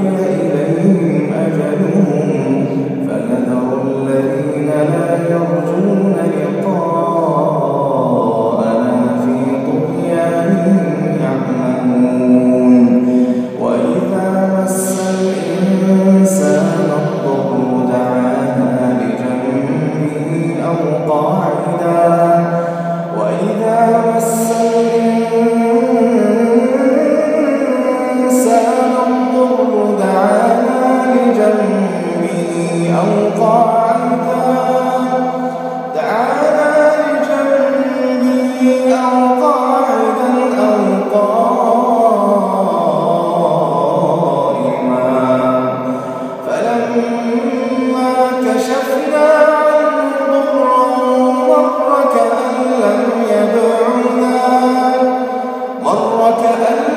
إله إلا بعد